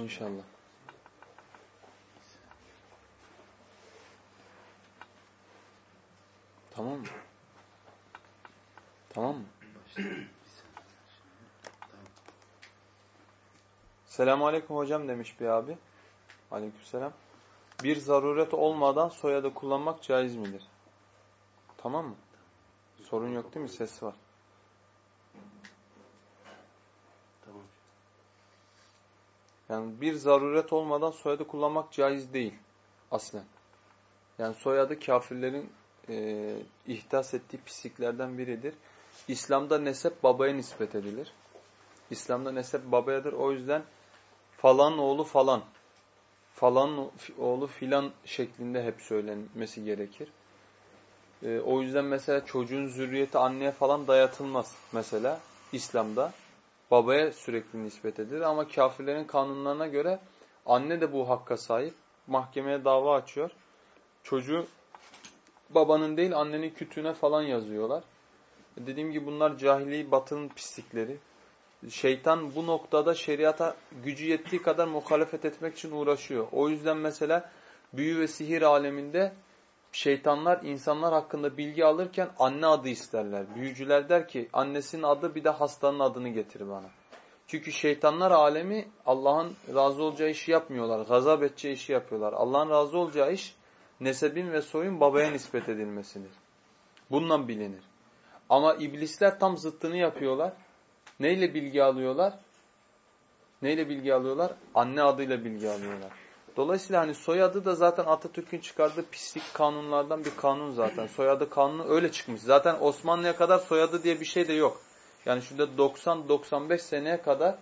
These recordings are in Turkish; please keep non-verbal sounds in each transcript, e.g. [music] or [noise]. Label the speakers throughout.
Speaker 1: İnşallah. Tamam mı? Tamam mı? Selamun Aleyküm hocam demiş bir abi. Aleykümselam. Bir zaruret olmadan soyadı kullanmak caiz midir? Tamam mı? Sorun yok değil mi? Ses var.
Speaker 2: Tamam.
Speaker 1: Yani bir zaruret olmadan soyadı kullanmak caiz değil aslen. Yani soyadı kafirlerin e, ihdas ettiği pisliklerden biridir. İslam'da nesep babaya nispet edilir. İslam'da nesep babayadır. O yüzden falan oğlu falan, falan oğlu filan şeklinde hep söylenmesi gerekir. E, o yüzden mesela çocuğun zürriyeti anneye falan dayatılmaz mesela İslam'da. Babaya sürekli nispet edilir ama kafirlerin kanunlarına göre anne de bu hakka sahip. Mahkemeye dava açıyor. Çocuğu babanın değil annenin kütüğüne falan yazıyorlar. Dediğim gibi bunlar cahili batının pislikleri. Şeytan bu noktada şeriata gücü yettiği kadar muhalefet etmek için uğraşıyor. O yüzden mesela büyü ve sihir aleminde şeytanlar insanlar hakkında bilgi alırken anne adı isterler. Büyücüler der ki annesinin adı bir de hastanın adını getir bana. Çünkü şeytanlar alemi Allah'ın razı olacağı işi yapmıyorlar. Gazap edeceği işi yapıyorlar. Allah'ın razı olacağı iş nesebin ve soyun babaya nispet edilmesidir. Bundan bilinir. Ama iblisler tam zıttını yapıyorlar. Neyle bilgi alıyorlar? Neyle bilgi alıyorlar? Anne adıyla bilgi alıyorlar. Dolayısıyla hani soyadı da zaten Atatürk'ün çıkardığı pislik kanunlardan bir kanun zaten. [clears throat] Soyadı kanunu öyle çıkmış. Zaten Osmanlı'ya kadar soyadı diye bir şey de yok. Yani şurada 90-95 seneye kadar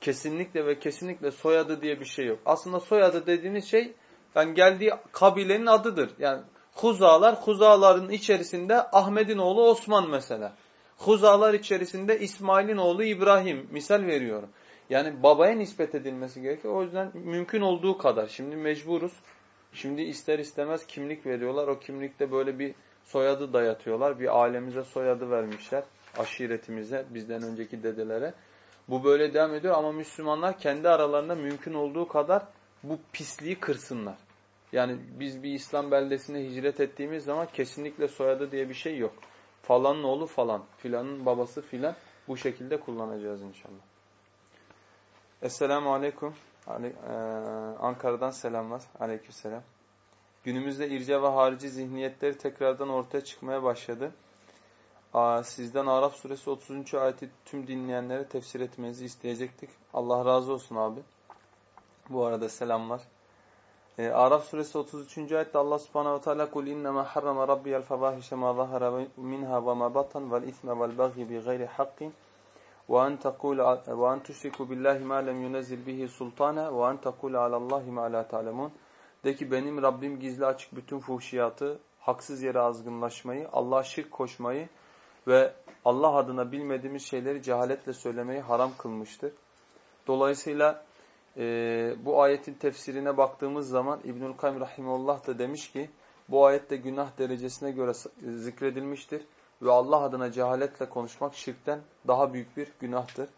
Speaker 1: kesinlikle ve kesinlikle soyadı diye bir şey yok. Aslında soyadı dediğiniz şey yani geldiği kabilenin adıdır. Yani Huzalar, Huzaların içerisinde Ahmet'in oğlu Osman mesela. Huzalar içerisinde İsmail'in oğlu İbrahim. Misal veriyorum. Yani babaya nispet edilmesi gerekiyor. O yüzden mümkün olduğu kadar. Şimdi mecburuz. Şimdi ister istemez kimlik veriyorlar. O kimlikte böyle bir soyadı dayatıyorlar. Bir ailemize soyadı vermişler. Aşiretimize, bizden önceki dedelere. Bu böyle devam ediyor ama Müslümanlar kendi aralarında mümkün olduğu kadar bu pisliği kırsınlar. Yani biz bir İslam beldesine hicret ettiğimiz zaman kesinlikle soyadı diye bir şey yok. Falanın oğlu falan, filanın babası filan bu şekilde kullanacağız inşallah. Esselamu Aleyküm. Ee, Ankara'dan selamlar. Aleykümselam. Günümüzde irce ve harici zihniyetleri tekrardan ortaya çıkmaya başladı. Sizden Araf suresi 30. ayeti tüm dinleyenlere tefsir etmenizi isteyecektik. Allah razı olsun abi. Bu arada selamlar. E, Araf suresi 33. ayette Allah subhanahu teala kul innema harrama rabbiyel fevahişe ma zahara minha ve ma batan vel isme vel baghi tekulu ve en tuşriku billahi ma lem yunezzil bihi sultana ve en tekulu alallahi ma la ta'lemun. De ki benim Rabbim gizli açık bütün fuhşiyatı, haksız yere azgınlaşmayı, Allah'a şirk koşmayı ve Allah adına bilmediğimiz şeyleri cehaletle söylemeyi haram kılmıştır. Dolayısıyla e, bu ayetin tefsirine baktığımız zaman İbnül Kayyum Rahimullah da demiş ki bu ayette günah derecesine göre zikredilmiştir ve Allah adına cehaletle konuşmak şirkten daha büyük bir günahtır.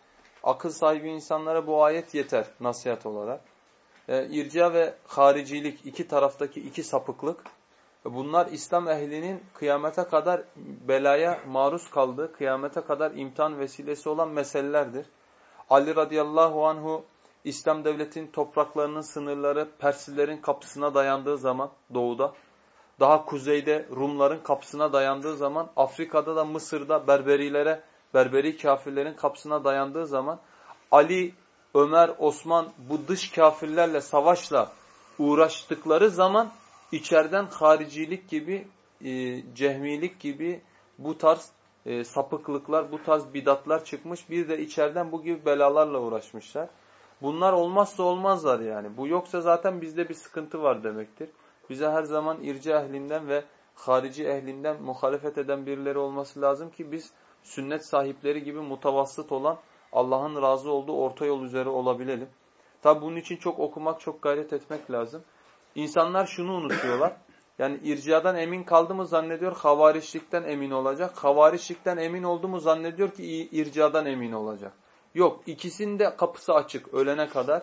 Speaker 1: Akıl sahibi insanlara bu ayet yeter nasihat olarak. E, irca ve haricilik iki taraftaki iki sapıklık bunlar İslam ehlinin kıyamete kadar belaya maruz kaldığı, kıyamete kadar imtihan vesilesi olan meselelerdir. Ali radıyallahu anhu İslam devletinin topraklarının sınırları Perslilerin kapısına dayandığı zaman doğuda, daha kuzeyde Rumların kapısına dayandığı zaman, Afrika'da da Mısır'da Berberilere, Berberi kafirlerin kapısına dayandığı zaman, Ali, Ömer, Osman bu dış kafirlerle savaşla uğraştıkları zaman içeriden haricilik gibi, e, cehmilik gibi bu tarz e, sapıklıklar, bu tarz bidatlar çıkmış. Bir de içeriden bu gibi belalarla uğraşmışlar. Bunlar olmazsa olmazlar yani. Bu yoksa zaten bizde bir sıkıntı var demektir. Bize her zaman irci ehlinden ve harici ehlinden muhalefet eden birileri olması lazım ki biz sünnet sahipleri gibi mutavassıt olan Allah'ın razı olduğu orta yol üzere olabilelim. Tabi bunun için çok okumak, çok gayret etmek lazım. İnsanlar şunu unutuyorlar. Yani irciadan emin kaldı mı zannediyor, havarişlikten emin olacak. Havarişlikten emin oldu mu zannediyor ki irciadan emin olacak. Yok ikisinin de kapısı açık ölene kadar.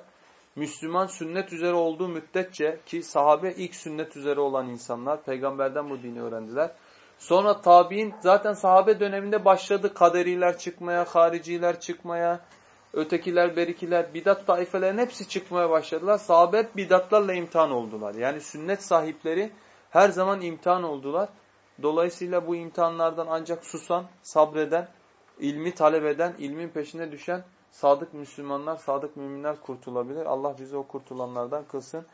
Speaker 1: Müslüman sünnet üzere olduğu müddetçe ki sahabe ilk sünnet üzere olan insanlar peygamberden bu dini öğrendiler. Sonra tabi'in zaten sahabe döneminde başladı kaderiler çıkmaya, hariciler çıkmaya, ötekiler, berikiler, bidat taifelerin hepsi çıkmaya başladılar. Sahabe bidatlarla imtihan oldular. Yani sünnet sahipleri her zaman imtihan oldular. Dolayısıyla bu imtihanlardan ancak susan, sabreden, ilmi talep eden, ilmin peşine düşen sadık Müslümanlar, sadık müminler kurtulabilir. Allah bizi o kurtulanlardan kılsın.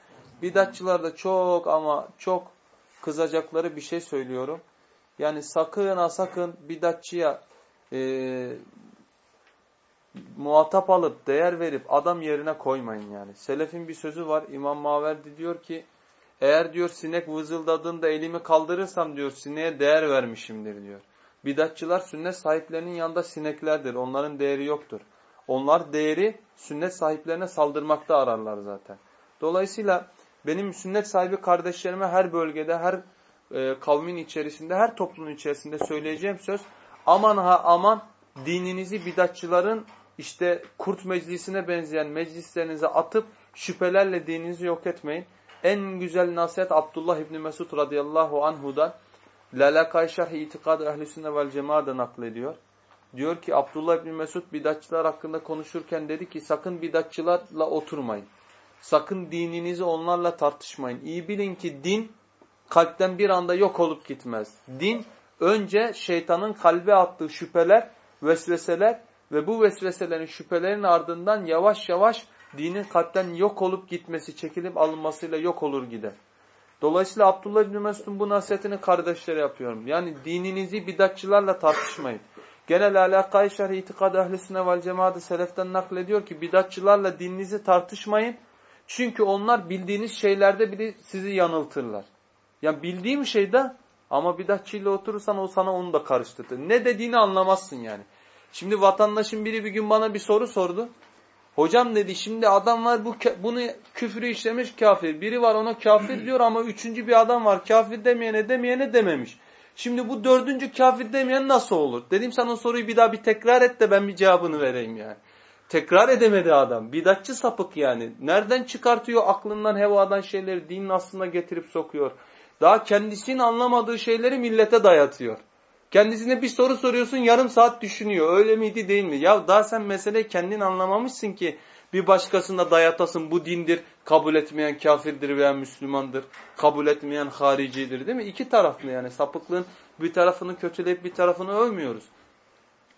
Speaker 1: Bidatçılar da çok ama çok kızacakları bir şey söylüyorum. Yani sakın ha sakın bidatçıya e, muhatap alıp değer verip adam yerine koymayın yani. Selefin bir sözü var. İmam Maverdi diyor ki eğer diyor sinek vızıldadığında elimi kaldırırsam diyor sineğe değer vermişimdir diyor. Bidatçılar sünnet sahiplerinin yanında sineklerdir. Onların değeri yoktur. Onlar değeri sünnet sahiplerine saldırmakta ararlar zaten. Dolayısıyla benim sünnet sahibi kardeşlerime her bölgede, her e, kavmin içerisinde, her toplumun içerisinde söyleyeceğim söz aman ha aman dininizi bidatçıların işte kurt meclisine benzeyen meclislerinize atıp şüphelerle dininizi yok etmeyin. En güzel nasihat Abdullah İbni Mesud radıyallahu anhudan Lalakay Şerh İtikad Ehl-i vel Cemaat'da naklediyor. Diyor ki Abdullah İbni Mesud bidatçılar hakkında konuşurken dedi ki sakın bidatçılarla oturmayın. Sakın dininizi onlarla tartışmayın. İyi bilin ki din kalpten bir anda yok olup gitmez. Din önce şeytanın kalbe attığı şüpheler, vesveseler ve bu vesveselerin şüphelerin ardından yavaş yavaş dinin kalpten yok olup gitmesi, çekilip alınmasıyla yok olur gider. Dolayısıyla Abdullah İbni Mesud'un bu nasihatini kardeşlere yapıyorum. Yani dininizi bidatçılarla tartışmayın. Genel alakayı şerh itikad ehlisine vel cemaati seleften naklediyor ki bidatçılarla dininizi tartışmayın. Çünkü onlar bildiğiniz şeylerde bile sizi yanıltırlar. Yani bildiğim şeyde ama bidatçıyla oturursan o sana onu da karıştırır. Ne dediğini anlamazsın yani. Şimdi vatandaşın biri bir gün bana bir soru sordu. Hocam dedi şimdi adam var bu bunu küfrü işlemiş kafir. Biri var ona kafir diyor ama üçüncü bir adam var kafir demeyene demeyene dememiş. Şimdi bu dördüncü kafir demeyen nasıl olur? Dedim sana soruyu bir daha bir tekrar et de ben bir cevabını vereyim yani. Tekrar edemedi adam. Bidatçı sapık yani. Nereden çıkartıyor aklından hevadan şeyleri dinin aslına getirip sokuyor. Daha kendisinin anlamadığı şeyleri millete dayatıyor. Kendisine bir soru soruyorsun yarım saat düşünüyor. Öyle miydi değil mi? Ya daha sen meseleyi kendin anlamamışsın ki bir başkasına dayatasın bu dindir, kabul etmeyen kafirdir veya Müslümandır, kabul etmeyen haricidir değil mi? İki taraflı yani sapıklığın bir tarafını kötüleyip bir tarafını övmüyoruz.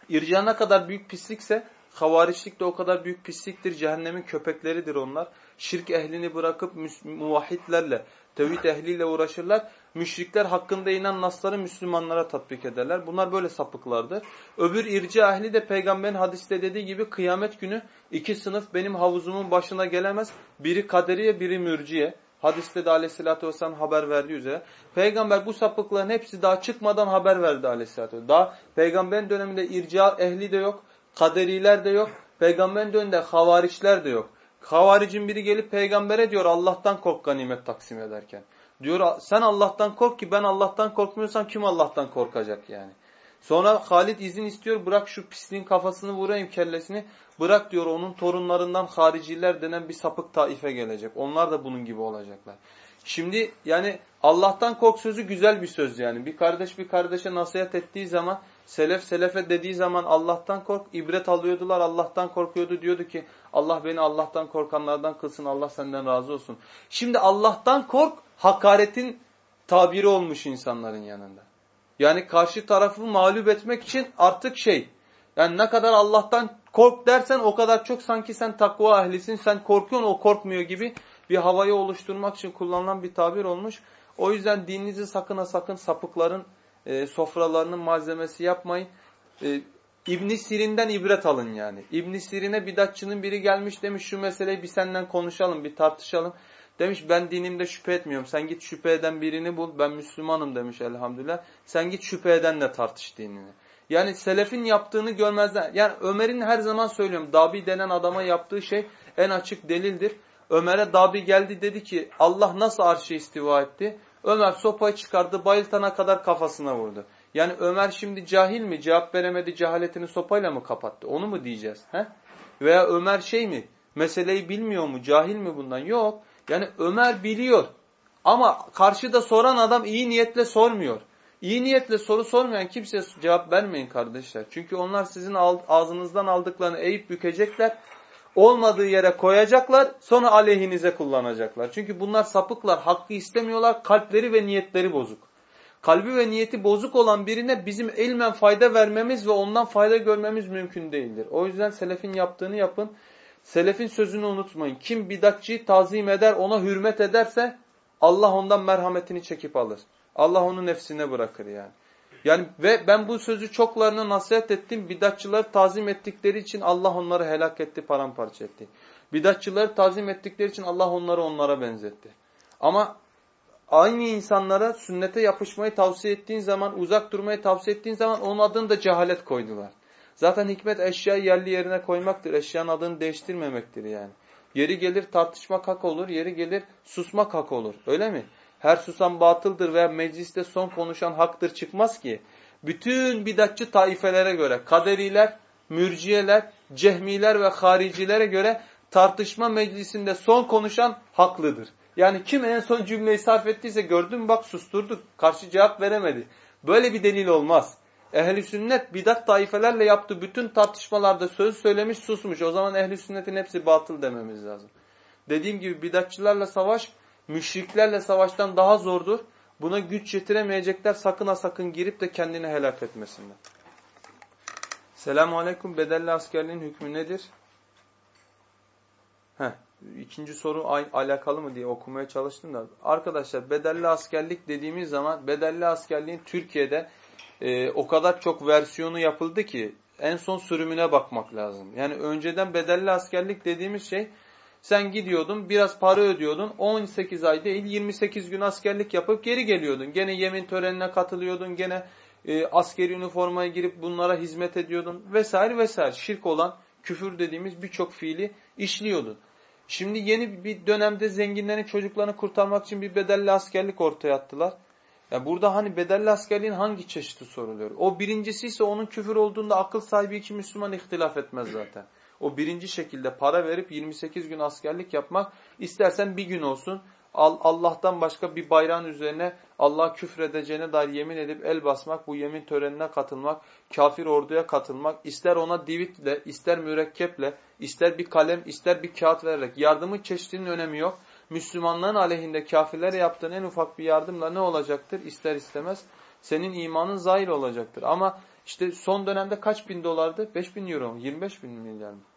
Speaker 1: İrca ne kadar büyük pislikse havariçlik de o kadar büyük pisliktir. Cehennemin köpekleridir onlar. Şirk ehlini bırakıp muvahhidlerle, tevhid ehliyle uğraşırlar. Müşrikler hakkında inen nasları Müslümanlara tatbik ederler. Bunlar böyle sapıklardır. Öbür irci ehli de peygamberin hadiste dediği gibi kıyamet günü iki sınıf benim havuzumun başına gelemez. Biri kaderiye, biri mürciye. Hadiste de aleyhissalatü vesselam haber verdiği üzere. Peygamber bu sapıkların hepsi daha çıkmadan haber verdi aleyhissalatü vesselam. Daha peygamberin döneminde irca ehli de yok, kaderiler de yok. Peygamberin döneminde havariçler de yok. Havaricin biri gelip peygambere diyor Allah'tan kork ganimet taksim ederken. Diyor sen Allah'tan kork ki ben Allah'tan korkmuyorsam kim Allah'tan korkacak yani. Sonra Halid izin istiyor bırak şu pisliğin kafasını vurayım kellesini. Bırak diyor onun torunlarından hariciler denen bir sapık taife gelecek. Onlar da bunun gibi olacaklar. Şimdi yani Allah'tan kork sözü güzel bir söz yani. Bir kardeş bir kardeşe nasihat ettiği zaman selef selefe dediği zaman Allah'tan kork ibret alıyordular Allah'tan korkuyordu diyordu ki Allah beni Allah'tan korkanlardan kılsın Allah senden razı olsun. Şimdi Allah'tan kork hakaretin tabiri olmuş insanların yanında. Yani karşı tarafı mağlup etmek için artık şey yani ne kadar Allah'tan kork dersen o kadar çok sanki sen takva ehlisin sen korkuyorsun o korkmuyor gibi bir havayı oluşturmak için kullanılan bir tabir olmuş. O yüzden dininizi sakın ha sakın sapıkların e, sofralarının malzemesi yapmayın. E, ibn Sirin'den ibret alın yani. ibn Sirin'e bidatçının biri gelmiş demiş şu meseleyi bir senden konuşalım, bir tartışalım. Demiş ben dinimde şüphe etmiyorum. Sen git şüphe eden birini bul. Ben Müslümanım demiş elhamdülillah. Sen git şüphe edenle tartış dinini. Yani selefin yaptığını görmezden. Yani Ömer'in her zaman söylüyorum. Dabi denen adama yaptığı şey en açık delildir. Ömer'e Dabi geldi dedi ki Allah nasıl arşa istiva etti? Ömer sopayı çıkardı bayıltana kadar kafasına vurdu. Yani Ömer şimdi cahil mi? Cevap veremedi cehaletini sopayla mı kapattı? Onu mu diyeceğiz? He? Veya Ömer şey mi? Meseleyi bilmiyor mu? Cahil mi bundan? Yok. Yani Ömer biliyor. Ama karşıda soran adam iyi niyetle sormuyor. İyi niyetle soru sormayan kimseye cevap vermeyin kardeşler. Çünkü onlar sizin ağzınızdan aldıklarını eğip bükecekler. Olmadığı yere koyacaklar sonra aleyhinize kullanacaklar. Çünkü bunlar sapıklar, hakkı istemiyorlar, kalpleri ve niyetleri bozuk. Kalbi ve niyeti bozuk olan birine bizim ilmen fayda vermemiz ve ondan fayda görmemiz mümkün değildir. O yüzden selefin yaptığını yapın. Selefin sözünü unutmayın. Kim bidatçıyı tazim eder, ona hürmet ederse Allah ondan merhametini çekip alır. Allah onu nefsine bırakır yani. Yani ve ben bu sözü çoklarına nasihat ettim. Bidatçıları tazim ettikleri için Allah onları helak etti, paramparça etti. Bidatçıları tazim ettikleri için Allah onları onlara benzetti. Ama aynı insanlara sünnete yapışmayı tavsiye ettiğin zaman, uzak durmayı tavsiye ettiğin zaman onun adını da cehalet koydular. Zaten hikmet eşyayı yerli yerine koymaktır. Eşyanın adını değiştirmemektir yani. Yeri gelir tartışmak hak olur, yeri gelir susmak hak olur. Öyle mi? Her susan batıldır veya mecliste son konuşan haktır çıkmaz ki. Bütün bidatçı taifelere göre, kaderiler, mürciyeler, cehmiler ve haricilere göre tartışma meclisinde son konuşan haklıdır. Yani kim en son cümleyi sarf ettiyse gördün mü bak susturduk. Karşı cevap veremedi. Böyle bir delil olmaz. Ehli sünnet bidat taifelerle yaptığı bütün tartışmalarda söz söylemiş susmuş. O zaman ehli sünnetin hepsi batıl dememiz lazım. Dediğim gibi bidatçılarla savaş müşriklerle savaştan daha zordur. Buna güç yetiremeyecekler sakın ha sakın girip de kendini helak etmesinler. Selamun Aleyküm. Bedelli askerliğin hükmü nedir? Heh, ikinci soru alakalı mı diye okumaya çalıştım da. Arkadaşlar bedelli askerlik dediğimiz zaman bedelli askerliğin Türkiye'de e, o kadar çok versiyonu yapıldı ki en son sürümüne bakmak lazım. Yani önceden bedelli askerlik dediğimiz şey sen gidiyordun biraz para ödüyordun 18 ay değil 28 gün askerlik yapıp geri geliyordun. Gene yemin törenine katılıyordun gene e, askeri üniformaya girip bunlara hizmet ediyordun vesaire vesaire. Şirk olan küfür dediğimiz birçok fiili işliyordun. Şimdi yeni bir dönemde zenginlerin çocuklarını kurtarmak için bir bedelli askerlik ortaya attılar. Ya burada hani bedelli askerliğin hangi çeşidi soruluyor? O birincisi ise onun küfür olduğunda akıl sahibi iki Müslüman ihtilaf etmez zaten. O birinci şekilde para verip 28 gün askerlik yapmak istersen bir gün olsun Allah'tan başka bir bayrağın üzerine Allah küfredeceğine dair yemin edip el basmak, bu yemin törenine katılmak, kafir orduya katılmak, ister ona divitle, ister mürekkeple, ister bir kalem, ister bir kağıt vererek yardımın çeşidinin önemi yok. Müslümanların aleyhinde kafirlere yaptığın en ufak bir yardımla ne olacaktır? İster istemez senin imanın zahir olacaktır. Ama işte son dönemde kaç bin dolardı? 5 bin euro mu? 25 bin milyar mı?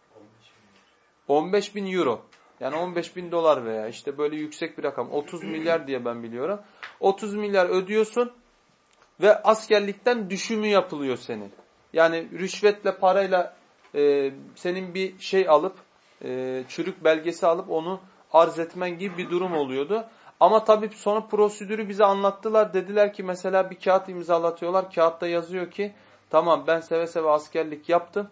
Speaker 1: 15 bin euro. Yani 15 bin dolar veya işte böyle yüksek bir rakam. 30 [clears throat] milyar diye ben biliyorum. 30 milyar ödüyorsun ve askerlikten düşümü yapılıyor senin. Yani rüşvetle parayla e, senin bir şey alıp e, çürük belgesi alıp onu arz etmen gibi bir durum oluyordu. Ama tabii sonra prosedürü bize anlattılar. Dediler ki mesela bir kağıt imzalatıyorlar. Kağıtta yazıyor ki tamam ben seve seve askerlik yaptım.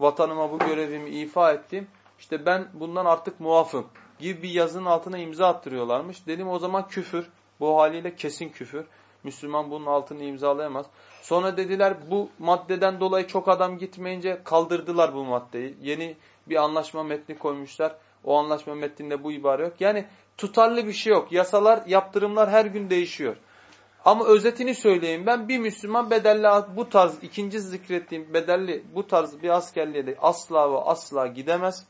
Speaker 1: Vatanıma bu görevimi ifa ettim. İşte ben bundan artık muafım gibi bir yazının altına imza attırıyorlarmış. Dedim o zaman küfür. Bu haliyle kesin küfür. Müslüman bunun altını imzalayamaz. Sonra dediler bu maddeden dolayı çok adam gitmeyince kaldırdılar bu maddeyi. Yeni bir anlaşma metni koymuşlar. O anlaşma metninde bu ibare yok. Yani tutarlı bir şey yok. Yasalar, yaptırımlar her gün değişiyor. Ama özetini söyleyeyim ben bir Müslüman bedelli bu tarz ikinci zikrettiğim bedelli bu tarz bir askerliğe de asla ve asla gidemez.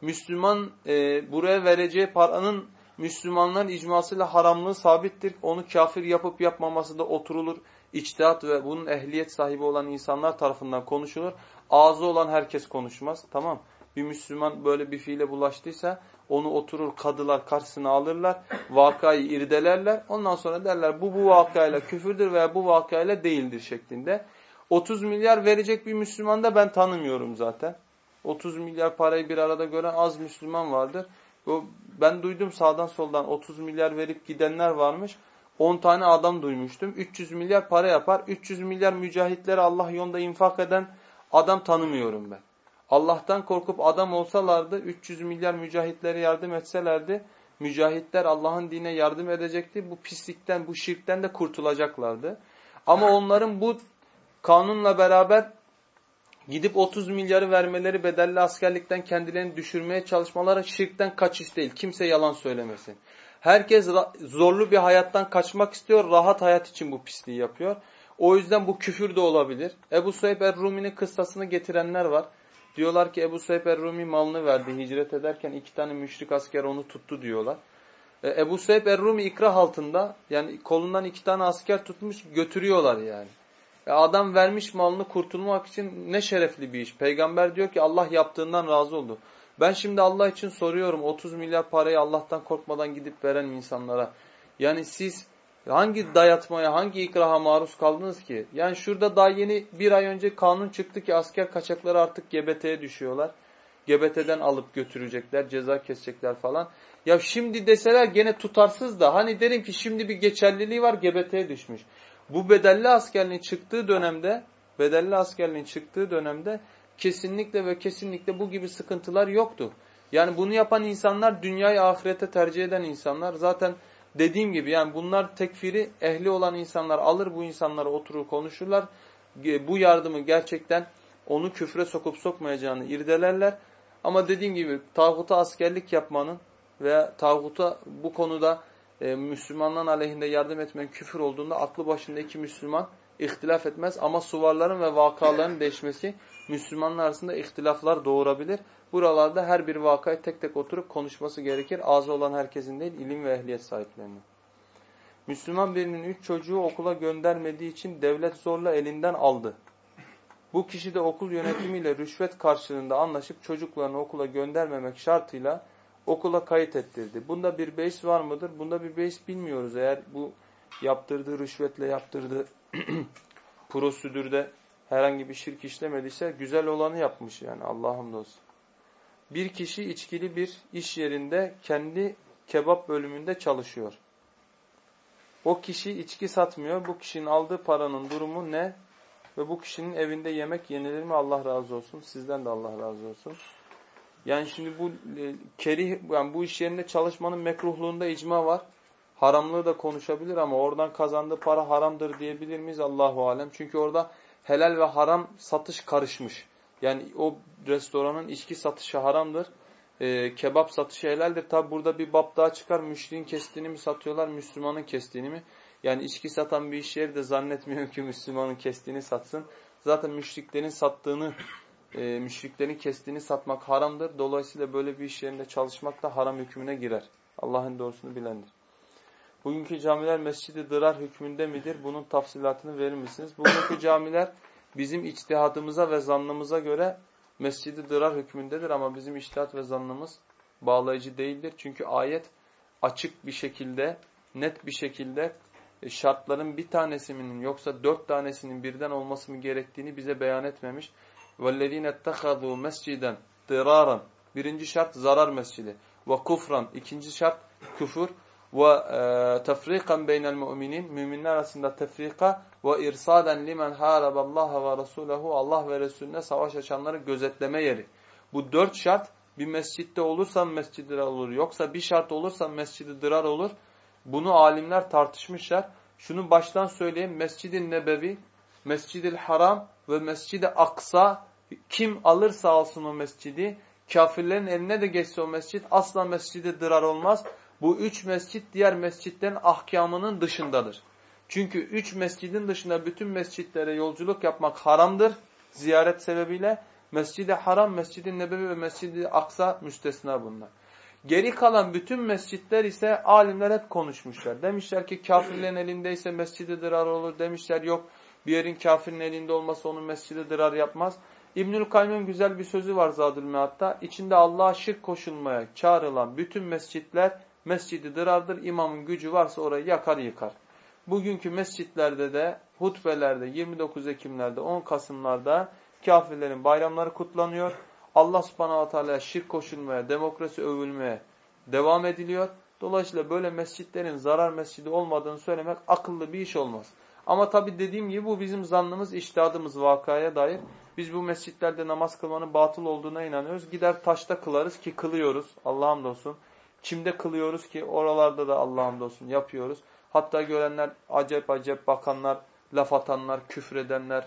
Speaker 1: Müslüman e, buraya vereceği paranın Müslümanların icmasıyla haramlığı sabittir. Onu kafir yapıp yapmaması da oturulur. İçtihat ve bunun ehliyet sahibi olan insanlar tarafından konuşulur. Ağzı olan herkes konuşmaz. Tamam. Bir Müslüman böyle bir fiile bulaştıysa onu oturur kadılar karşısına alırlar. Vakayı irdelerler. Ondan sonra derler bu bu vakayla küfürdür veya bu vakayla değildir şeklinde. 30 milyar verecek bir Müslüman da ben tanımıyorum zaten. 30 milyar parayı bir arada gören az Müslüman vardır. Ben duydum sağdan soldan 30 milyar verip gidenler varmış. 10 tane adam duymuştum. 300 milyar para yapar. 300 milyar mücahitleri Allah yolunda infak eden adam tanımıyorum ben. Allah'tan korkup adam olsalardı 300 milyar mücahitlere yardım etselerdi mücahitler Allah'ın dine yardım edecekti. Bu pislikten, bu şirkten de kurtulacaklardı. Ama onların bu kanunla beraber gidip 30 milyarı vermeleri bedelli askerlikten kendilerini düşürmeye çalışmaları şirkten kaçış değil. Kimse yalan söylemesin. Herkes zorlu bir hayattan kaçmak istiyor. Rahat hayat için bu pisliği yapıyor. O yüzden bu küfür de olabilir. Ebu Suheyb er-Rumi'nin kıssasını getirenler var. Diyorlar ki Ebu Suheyb er-Rumi malını verdi. Hicret ederken iki tane müşrik asker onu tuttu diyorlar. E, Ebu Suheyb er-Rumi ikrah altında yani kolundan iki tane asker tutmuş götürüyorlar yani. E, adam vermiş malını kurtulmak için ne şerefli bir iş. Peygamber diyor ki Allah yaptığından razı oldu. Ben şimdi Allah için soruyorum 30 milyar parayı Allah'tan korkmadan gidip veren insanlara. Yani siz hangi dayatmaya, hangi ikraha maruz kaldınız ki? Yani şurada daha yeni bir ay önce kanun çıktı ki asker kaçakları artık GBT'ye düşüyorlar. GBT'den alıp götürecekler, ceza kesecekler falan. Ya şimdi deseler gene tutarsız da hani derim ki şimdi bir geçerliliği var GBT'ye düşmüş. Bu bedelli askerliğin çıktığı dönemde, bedelli askerliğin çıktığı dönemde kesinlikle ve kesinlikle bu gibi sıkıntılar yoktu. Yani bunu yapan insanlar dünyayı ahirete tercih eden insanlar. Zaten dediğim gibi yani bunlar tekfiri ehli olan insanlar alır bu insanlara oturur konuşurlar. Bu yardımı gerçekten onu küfre sokup sokmayacağını irdelerler. Ama dediğim gibi tağuta askerlik yapmanın veya tağuta bu konuda e, Müslümanların aleyhinde yardım etmenin küfür olduğunda aklı başında iki Müslüman ihtilaf etmez. Ama suvarların ve vakaların değişmesi Müslümanlar arasında ihtilaflar doğurabilir. Buralarda her bir vakayı tek tek oturup konuşması gerekir. Ağzı olan herkesin değil, ilim ve ehliyet sahiplerinin. Müslüman birinin üç çocuğu okula göndermediği için devlet zorla elinden aldı. Bu kişi de okul yönetimiyle rüşvet karşılığında anlaşıp çocuklarını okula göndermemek şartıyla okula kayıt ettirdi. Bunda bir beis var mıdır? Bunda bir beis bilmiyoruz. Eğer bu yaptırdığı rüşvetle yaptırdığı [clears throat] prosedürde herhangi bir şirk işlemediyse güzel olanı yapmış yani Allah'ım olsun. Bir kişi içkili bir iş yerinde kendi kebap bölümünde çalışıyor. O kişi içki satmıyor. Bu kişinin aldığı paranın durumu ne? Ve bu kişinin evinde yemek yenilir mi? Allah razı olsun. Sizden de Allah razı olsun. Yani şimdi bu e, kerih, yani bu iş yerinde çalışmanın mekruhluğunda icma var. Haramlığı da konuşabilir ama oradan kazandığı para haramdır diyebilir miyiz? Allahu alem. Çünkü orada helal ve haram satış karışmış. Yani o restoranın içki satışı haramdır. E, kebap satışı helaldir. Tabi burada bir bab daha çıkar. Müşriğin kestiğini mi satıyorlar, Müslümanın kestiğini mi? Yani içki satan bir iş yeri de zannetmiyorum ki Müslümanın kestiğini satsın. Zaten müşriklerin sattığını, e, müşriklerin kestiğini satmak haramdır. Dolayısıyla böyle bir iş yerinde çalışmak da haram hükmüne girer. Allah'ın doğrusunu bilendir. Bugünkü camiler mescidi dırar hükmünde midir? Bunun tafsilatını verir misiniz? Bugünkü camiler bizim içtihadımıza ve zannımıza göre mescidi dırar hükmündedir ama bizim içtihat ve zannımız bağlayıcı değildir. Çünkü ayet açık bir şekilde, net bir şekilde e, şartların bir tanesinin yoksa dört tanesinin birden olması mı gerektiğini bize beyan etmemiş. وَالَّذ۪ينَ اتَّخَذُوا مَسْجِدًا dıraran Birinci şart zarar mescidi. Ve kufran. ikinci şart küfür ve e, tefrikan beynel müminin müminler arasında tefrika ve irsaden limen haraballaha ve rasulehu Allah ve Resulüne savaş açanları gözetleme yeri. Bu dört şart bir mescitte olursa mescid olur. Yoksa bir şart olursa mescidi dırar olur. Bunu alimler tartışmışlar. Şunu baştan söyleyeyim. Mescid-i Nebevi, Mescid-i Haram ve Mescid-i Aksa kim alırsa alsın o mescidi kafirlerin eline de geçse o mescid asla mescidi dırar olmaz. Bu üç mescit diğer mescitlerin ahkamının dışındadır. Çünkü üç mescidin dışında bütün mescitlere yolculuk yapmak haramdır. Ziyaret sebebiyle Mescid-i Haram, Mescid-i Nebevi ve Mescid-i Aksa müstesna bunlar. Geri kalan bütün mescitler ise alimler hep konuşmuşlar. Demişler ki kafirlerin elindeyse mescidi dırar olur. Demişler yok bir yerin kafirin elinde olması onun mescidi dırar yapmaz. İbnül Kayyum'un güzel bir sözü var Zadül Mead'da. İçinde Allah'a şirk koşulmaya çağrılan bütün mescitler mescidi dırardır. İmamın gücü varsa orayı yakar yıkar. Bugünkü mescitlerde de hutbelerde 29 Ekimlerde 10 Kasımlarda kafirlerin bayramları kutlanıyor. Allah subhanahu teala şirk koşulmaya, demokrasi övülmeye devam ediliyor. Dolayısıyla böyle mescitlerin zarar mescidi olmadığını söylemek akıllı bir iş olmaz. Ama tabi dediğim gibi bu bizim zannımız, iştihadımız vakaya dair. Biz bu mescitlerde namaz kılmanın batıl olduğuna inanıyoruz. Gider taşta kılarız ki kılıyoruz. Allah'ım olsun. Çimde kılıyoruz ki oralarda da Allah'ım olsun yapıyoruz. Hatta görenler acep acep bakanlar, laf atanlar, küfredenler,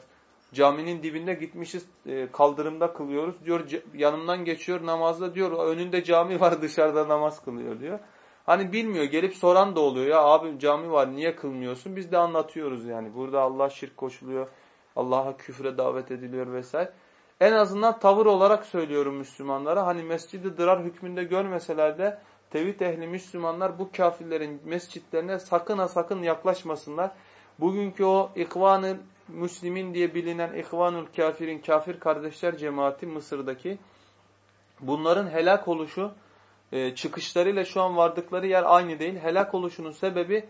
Speaker 1: Caminin dibinde gitmişiz e, kaldırımda kılıyoruz. Diyor yanımdan geçiyor namazda diyor önünde cami var [laughs] dışarıda namaz kılıyor diyor. Hani bilmiyor gelip soran da oluyor ya abi cami var niye kılmıyorsun? Biz de anlatıyoruz yani. Burada Allah şirk koşuluyor. Allah'a küfre davet ediliyor vesaire. En azından tavır olarak söylüyorum Müslümanlara. Hani mescidi dırar hükmünde görmeseler de tevhid ehli Müslümanlar bu kafirlerin mescitlerine sakın ha sakın yaklaşmasınlar. Bugünkü o ikvanı Müslümin diye bilinen ikvanul kafirin kafir kardeşler cemaati Mısır'daki bunların helak oluşu e, çıkışlarıyla şu an vardıkları yer aynı değil. Helak oluşunun sebebi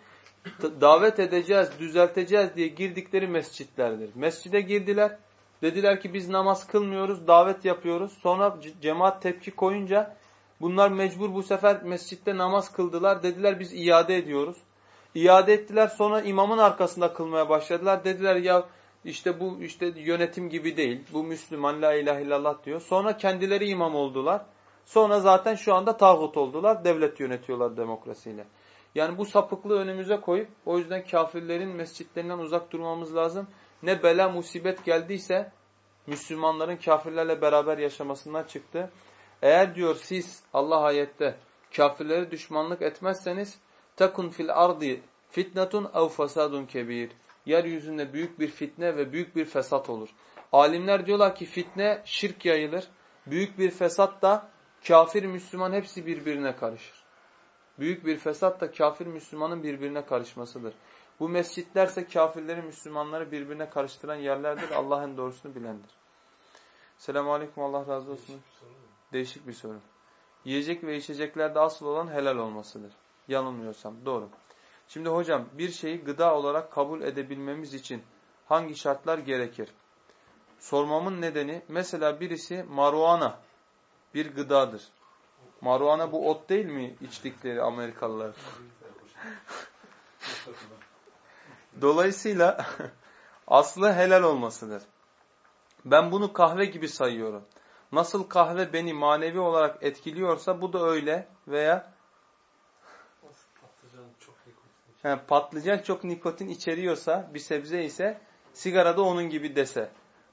Speaker 1: davet edeceğiz, düzelteceğiz diye girdikleri mescitlerdir. Mescide girdiler. Dediler ki biz namaz kılmıyoruz, davet yapıyoruz. Sonra cemaat tepki koyunca bunlar mecbur bu sefer mescitte namaz kıldılar. Dediler biz iade ediyoruz. İade ettiler sonra imamın arkasında kılmaya başladılar. Dediler ya işte bu işte yönetim gibi değil. Bu Müslüman la ilahe illallah diyor. Sonra kendileri imam oldular. Sonra zaten şu anda tağut oldular. Devlet yönetiyorlar demokrasiyle. Yani bu sapıklığı önümüze koyup o yüzden kafirlerin mescitlerinden uzak durmamız lazım. Ne bela musibet geldiyse Müslümanların kafirlerle beraber yaşamasından çıktı. Eğer diyor siz Allah ayette kafirlere düşmanlık etmezseniz takun fil ardi fitnetun ev fasadun kebir. Yeryüzünde büyük bir fitne ve büyük bir fesat olur. Alimler diyorlar ki fitne şirk yayılır. Büyük bir fesat da kafir Müslüman hepsi birbirine karışır. Büyük bir fesat da kafir Müslümanın birbirine karışmasıdır. Bu mescitlerse kafirleri Müslümanları birbirine karıştıran yerlerdir. Allah'ın doğrusunu bilendir. Selamun Aleyküm Allah razı olsun. Değişik bir soru. Yiyecek ve içeceklerde asıl olan helal olmasıdır. Yanılmıyorsam. Doğru. Şimdi hocam bir şeyi gıda olarak kabul edebilmemiz için hangi şartlar gerekir? Sormamın nedeni mesela birisi maruana bir gıdadır. Maruana bu ot değil mi içtikleri Amerikalılar? [laughs] Dolayısıyla [laughs] aslı helal olmasıdır. Ben bunu kahve gibi sayıyorum. Nasıl kahve beni manevi olarak etkiliyorsa bu da öyle veya patlıcan çok nikotin, yani patlıcan çok nikotin içeriyorsa bir sebze ise sigara da onun gibi dese.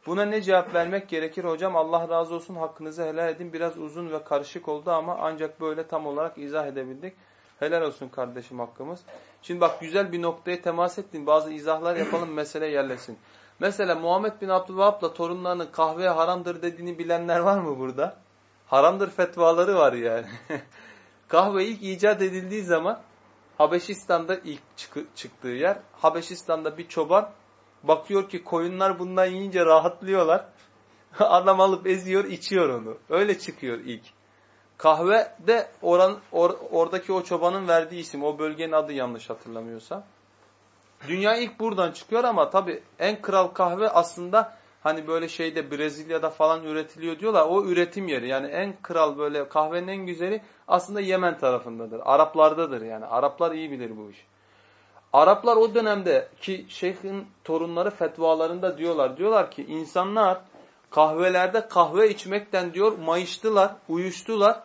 Speaker 1: Buna ne cevap vermek gerekir hocam? Allah razı olsun hakkınızı helal edin. Biraz uzun ve karışık oldu ama ancak böyle tam olarak izah edebildik. Helal olsun kardeşim hakkımız. Şimdi bak güzel bir noktaya temas ettin. Bazı izahlar yapalım mesele yerleşsin. Mesela Muhammed bin Abdülvahap'la torunlarının kahveye haramdır dediğini bilenler var mı burada? Haramdır fetvaları var yani. [laughs] Kahve ilk icat edildiği zaman Habeşistan'da ilk çıktığı yer. Habeşistan'da bir çoban bakıyor ki koyunlar bundan yiyince rahatlıyorlar. [laughs] Adam alıp eziyor içiyor onu. Öyle çıkıyor ilk. Kahve de oran, or, oradaki o çobanın verdiği isim. O bölgenin adı yanlış hatırlamıyorsam. Dünya ilk buradan çıkıyor ama tabii en kral kahve aslında hani böyle şeyde Brezilya'da falan üretiliyor diyorlar. O üretim yeri yani en kral böyle kahvenin en güzeli aslında Yemen tarafındadır. Araplardadır yani. Araplar iyi bilir bu iş. Araplar o dönemde ki şeyhin torunları fetvalarında diyorlar. Diyorlar ki insanlar kahvelerde kahve içmekten diyor mayıştılar, uyuştular.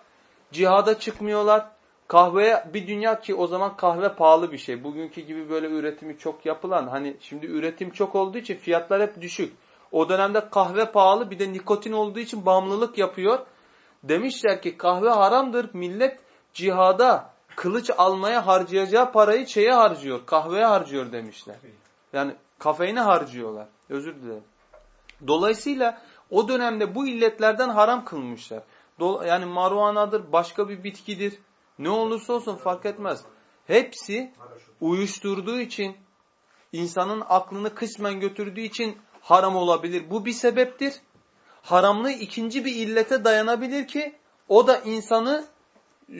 Speaker 1: Cihada çıkmıyorlar. Kahveye bir dünya ki o zaman kahve pahalı bir şey. Bugünkü gibi böyle üretimi çok yapılan hani şimdi üretim çok olduğu için fiyatlar hep düşük. O dönemde kahve pahalı bir de nikotin olduğu için bağımlılık yapıyor. Demişler ki kahve haramdır. Millet cihada kılıç almaya harcayacağı parayı şeye harcıyor. Kahveye harcıyor demişler. Yani kafeine harcıyorlar. Özür dilerim. Dolayısıyla o dönemde bu illetlerden haram kılmışlar. Yani maruanadır, başka bir bitkidir. Ne olursa olsun fark etmez. Hepsi uyuşturduğu için, insanın aklını kısmen götürdüğü için haram olabilir. Bu bir sebeptir. Haramlığı ikinci bir illete dayanabilir ki o da insanı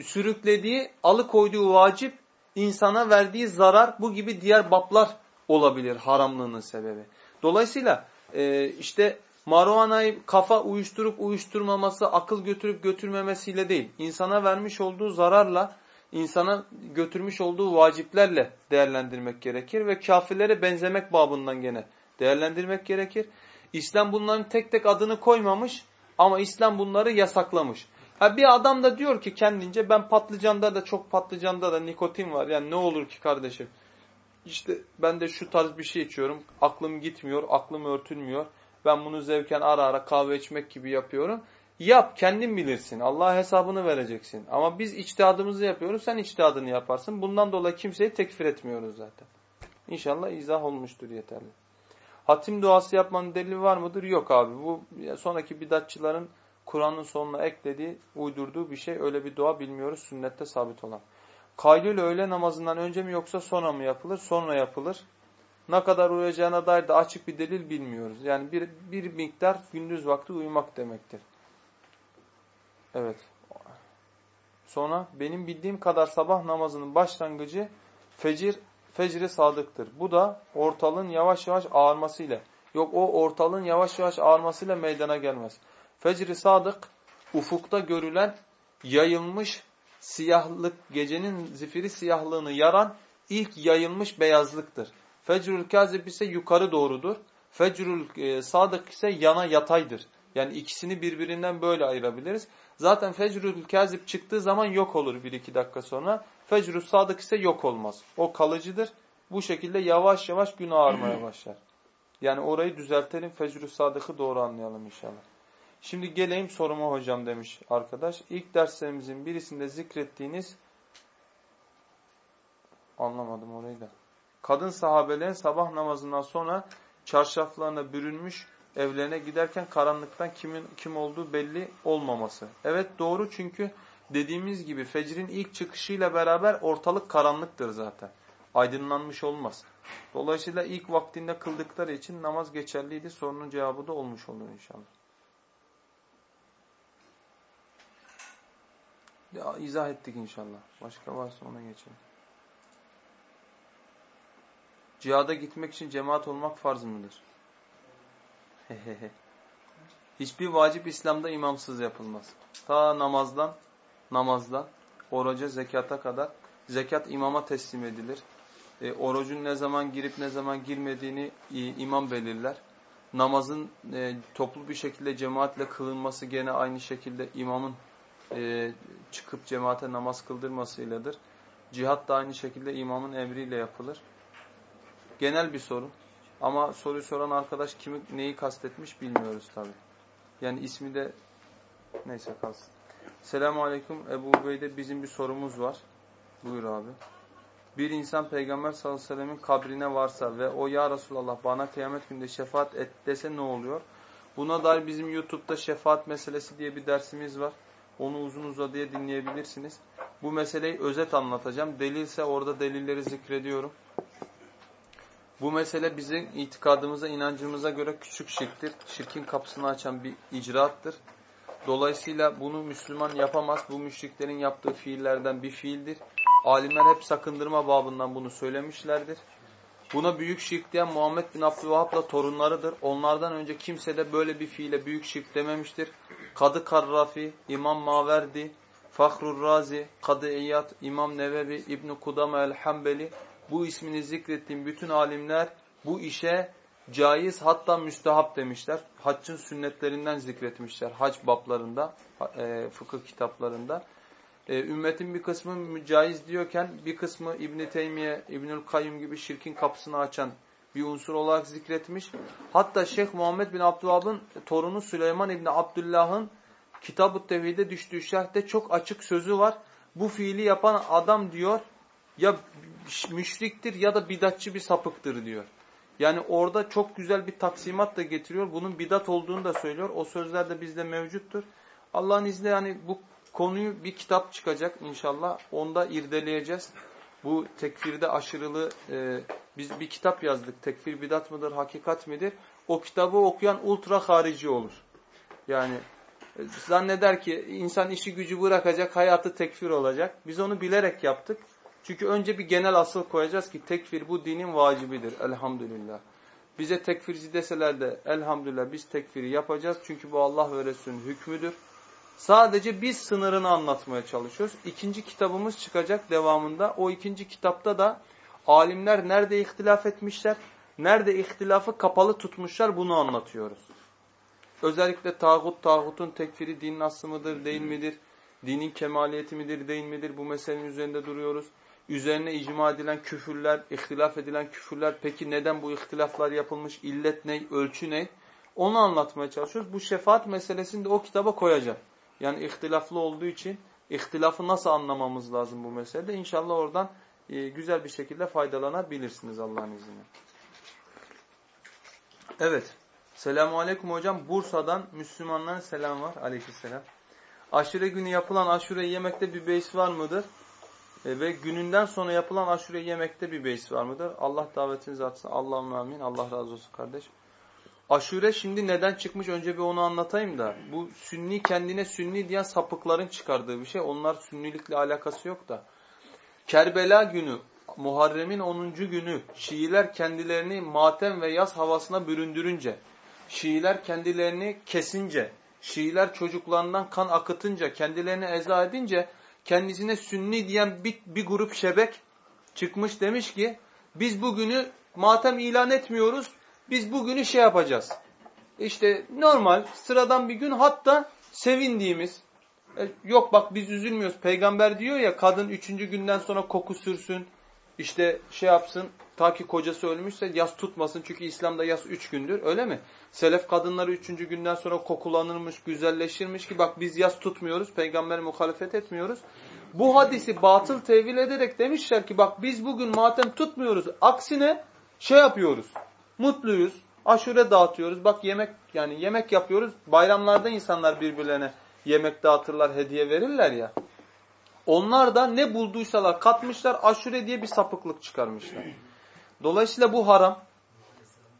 Speaker 1: sürüklediği, alıkoyduğu vacip, insana verdiği zarar bu gibi diğer bablar olabilir haramlığının sebebi. Dolayısıyla e, işte marihuanayı kafa uyuşturup uyuşturmaması, akıl götürüp götürmemesiyle değil, insana vermiş olduğu zararla, insana götürmüş olduğu vaciplerle değerlendirmek gerekir ve kafirlere benzemek babından gene değerlendirmek gerekir. İslam bunların tek tek adını koymamış ama İslam bunları yasaklamış. Ha bir adam da diyor ki kendince ben patlıcanda da çok patlıcanda da nikotin var. Yani ne olur ki kardeşim? İşte ben de şu tarz bir şey içiyorum. Aklım gitmiyor, aklım örtülmüyor. Ben bunu zevken ara ara kahve içmek gibi yapıyorum. Yap, kendin bilirsin. Allah hesabını vereceksin. Ama biz içtihadımızı yapıyoruz, sen içtihadını yaparsın. Bundan dolayı kimseyi tekfir etmiyoruz zaten. İnşallah izah olmuştur yeterli. Hatim duası yapmanın delili var mıdır? Yok abi. Bu sonraki bidatçıların Kur'an'ın sonuna eklediği, uydurduğu bir şey. Öyle bir dua bilmiyoruz. Sünnette sabit olan. Kaylül öğle namazından önce mi yoksa sonra mı yapılır? Sonra yapılır. Ne kadar uyuyacağına dair de açık bir delil bilmiyoruz. Yani bir, bir miktar gündüz vakti uyumak demektir. Evet. Sonra benim bildiğim kadar sabah namazının başlangıcı fecir, fecri sadıktır. Bu da ortalığın yavaş yavaş ağarmasıyla. Yok o ortalığın yavaş yavaş ağarmasıyla meydana gelmez. Fecri sadık ufukta görülen yayılmış siyahlık, gecenin zifiri siyahlığını yaran ilk yayılmış beyazlıktır. Fecrül kazib ise yukarı doğrudur. Fecrül e, sadık ise yana yataydır. Yani ikisini birbirinden böyle ayırabiliriz. Zaten fecrül kazib çıktığı zaman yok olur bir iki dakika sonra. Fecrül sadık ise yok olmaz. O kalıcıdır. Bu şekilde yavaş yavaş gün ağarmaya başlar. Yani orayı düzeltelim. Fecrül sadıkı doğru anlayalım inşallah. Şimdi geleyim soruma hocam demiş arkadaş. İlk derslerimizin birisinde zikrettiğiniz anlamadım orayı da. Kadın sahabelerin sabah namazından sonra çarşaflarına bürünmüş evlerine giderken karanlıktan kimin kim olduğu belli olmaması. Evet doğru çünkü dediğimiz gibi fecrin ilk çıkışıyla beraber ortalık karanlıktır zaten. Aydınlanmış olmaz. Dolayısıyla ilk vaktinde kıldıkları için namaz geçerliydi. Sorunun cevabı da olmuş olur inşallah. İzah ettik inşallah. Başka varsa ona geçelim. Cihada gitmek için cemaat olmak farz mıdır? [laughs] Hiçbir vacip İslam'da imamsız yapılmaz. Ta namazdan, namazdan, oruca, zekata kadar zekat imama teslim edilir. E, orucun ne zaman girip ne zaman girmediğini e, imam belirler. Namazın e, toplu bir şekilde cemaatle kılınması gene aynı şekilde imamın e, çıkıp cemaate namaz kıldırmasıyladır. Cihat da aynı şekilde imamın emriyle yapılır. Genel bir sorun. Ama soruyu soran arkadaş kimi neyi kastetmiş bilmiyoruz tabi. Yani ismi de neyse kalsın. Selamun Aleyküm. Ebu Ubeyde bizim bir sorumuz var. Buyur abi. Bir insan Peygamber sallallahu aleyhi ve sellemin kabrine varsa ve o ya Resulallah bana kıyamet günde şefaat et dese ne oluyor? Buna dair bizim YouTube'da şefaat meselesi diye bir dersimiz var. Onu uzun uzadıya dinleyebilirsiniz. Bu meseleyi özet anlatacağım. Delilse orada delilleri zikrediyorum. Bu mesele bizim itikadımıza, inancımıza göre küçük şirktir. Şirkin kapısını açan bir icraattır. Dolayısıyla bunu Müslüman yapamaz. Bu müşriklerin yaptığı fiillerden bir fiildir. Alimler hep sakındırma babından bunu söylemişlerdir. Buna büyük şirk diyen Muhammed bin Abdülvahap'la torunlarıdır. Onlardan önce kimse de böyle bir fiile büyük şirk dememiştir. Kadı Karrafi, İmam Maverdi, Fahrur Razi, Kadı İyad, İmam Nevevi, İbn Kudama el-Hambeli bu ismini zikrettiğim bütün alimler bu işe caiz hatta müstehap demişler. Haccın sünnetlerinden zikretmişler hac bablarında, e, fıkıh kitaplarında. E, ümmetin bir kısmı mücaiz diyorken bir kısmı İbn-i Teymiye, İbnül Kayyum gibi şirkin kapısını açan bir unsur olarak zikretmiş. Hatta Şeyh Muhammed bin Abdülhab'ın torunu Süleyman İbni Abdullah'ın Kitab-ı Tevhid'e düştüğü şerhte çok açık sözü var. Bu fiili yapan adam diyor ya müşriktir ya da bidatçı bir sapıktır diyor. Yani orada çok güzel bir taksimat da getiriyor. Bunun bidat olduğunu da söylüyor. O sözler de bizde mevcuttur. Allah'ın izniyle yani bu konuyu bir kitap çıkacak inşallah. Onda irdeleyeceğiz. Bu tekfirde aşırılığı e, biz bir kitap yazdık. Tekfir bidat mıdır, hakikat midir? O kitabı okuyan ultra harici olur. Yani e, zanneder ki insan işi gücü bırakacak, hayatı tekfir olacak. Biz onu bilerek yaptık. Çünkü önce bir genel asıl koyacağız ki tekfir bu dinin vacibidir elhamdülillah. Bize tekfirci deseler de elhamdülillah biz tekfiri yapacağız. Çünkü bu Allah ve Resulünün hükmüdür. Sadece biz sınırını anlatmaya çalışıyoruz. İkinci kitabımız çıkacak devamında. O ikinci kitapta da alimler nerede ihtilaf etmişler, nerede ihtilafı kapalı tutmuşlar bunu anlatıyoruz. Özellikle tağut, tağutun tekfiri dinin aslı mıdır, değil midir? Dinin kemaliyeti midir, değil midir? Bu meselenin üzerinde duruyoruz. Üzerine icma edilen küfürler, ihtilaf edilen küfürler. Peki neden bu ihtilaflar yapılmış? İllet ne? Ölçü ne? Onu anlatmaya çalışıyoruz. Bu şefaat meselesini de o kitaba koyacağım. Yani ihtilaflı olduğu için ihtilafı nasıl anlamamız lazım bu meselede. İnşallah oradan e, güzel bir şekilde faydalanabilirsiniz Allah'ın izniyle. Evet. Selamun Aleyküm hocam. Bursa'dan Müslümanların selam var. Aleykümselam. Aşure günü yapılan aşure yemekte bir beis var mıdır? E, ve gününden sonra yapılan aşure yemekte bir beis var mıdır? Allah davetinizi atsın. Allah'ım amin. Allah razı olsun kardeş. Aşure şimdi neden çıkmış önce bir onu anlatayım da. Bu sünni kendine sünni diyen sapıkların çıkardığı bir şey. Onlar sünnilikle alakası yok da. Kerbela günü, Muharrem'in 10. günü Şiiler kendilerini matem ve yaz havasına büründürünce, Şiiler kendilerini kesince, Şiiler çocuklarından kan akıtınca, kendilerini eza edince kendisine sünni diyen bir, bir grup şebek çıkmış demiş ki biz bugünü matem ilan etmiyoruz, biz bugünü şey yapacağız. İşte normal, sıradan bir gün hatta sevindiğimiz, e, yok bak biz üzülmüyoruz. Peygamber diyor ya kadın üçüncü günden sonra koku sürsün, işte şey yapsın, ta ki kocası ölmüşse yas tutmasın. Çünkü İslam'da yas üç gündür, öyle mi? Selef kadınları üçüncü günden sonra kokulanırmış, güzelleşirmiş ki bak biz yas tutmuyoruz, peygamberi muhalefet etmiyoruz. Bu hadisi batıl tevil ederek demişler ki bak biz bugün matem tutmuyoruz. Aksine şey yapıyoruz. Mutluyuz. Aşure dağıtıyoruz. Bak yemek yani yemek yapıyoruz. Bayramlarda insanlar birbirlerine yemek dağıtırlar, hediye verirler ya. Onlar da ne bulduysalar katmışlar aşure diye bir sapıklık çıkarmışlar. Dolayısıyla bu haram.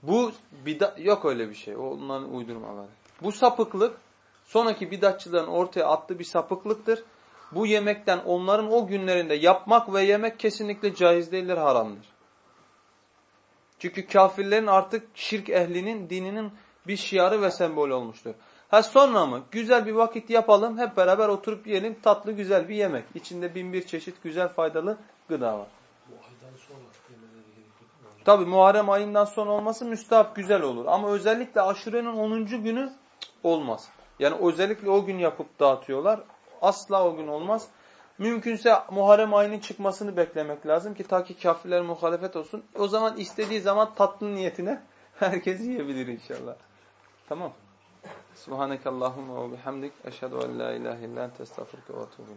Speaker 1: Bu bida yok öyle bir şey. Onların uydurmaları. Bu sapıklık sonraki bidatçıların ortaya attığı bir sapıklıktır. Bu yemekten onların o günlerinde yapmak ve yemek kesinlikle caiz değildir, haramdır. Çünkü kafirlerin artık şirk ehlinin dininin bir şiarı ve sembolü olmuştur. Ha sonra mı? Güzel bir vakit yapalım, hep beraber oturup yiyelim tatlı güzel bir yemek. İçinde bin bir çeşit güzel faydalı gıda var.
Speaker 2: Bu aydan sonra.
Speaker 1: Tabi Muharrem ayından sonra olması müstahap güzel olur. Ama özellikle aşurenin 10. günü olmaz. Yani özellikle o gün yapıp dağıtıyorlar. Asla o gün olmaz. Mümkünse Muharrem ayının çıkmasını beklemek lazım ki ta ki kafirler muhalefet olsun. O zaman istediği zaman tatlı niyetine [laughs] herkes yiyebilir inşallah. Tamam. Subhanekallahumma ve bihamdik. Eşhedü en la ilahe illa ente estağfurke ve etûbü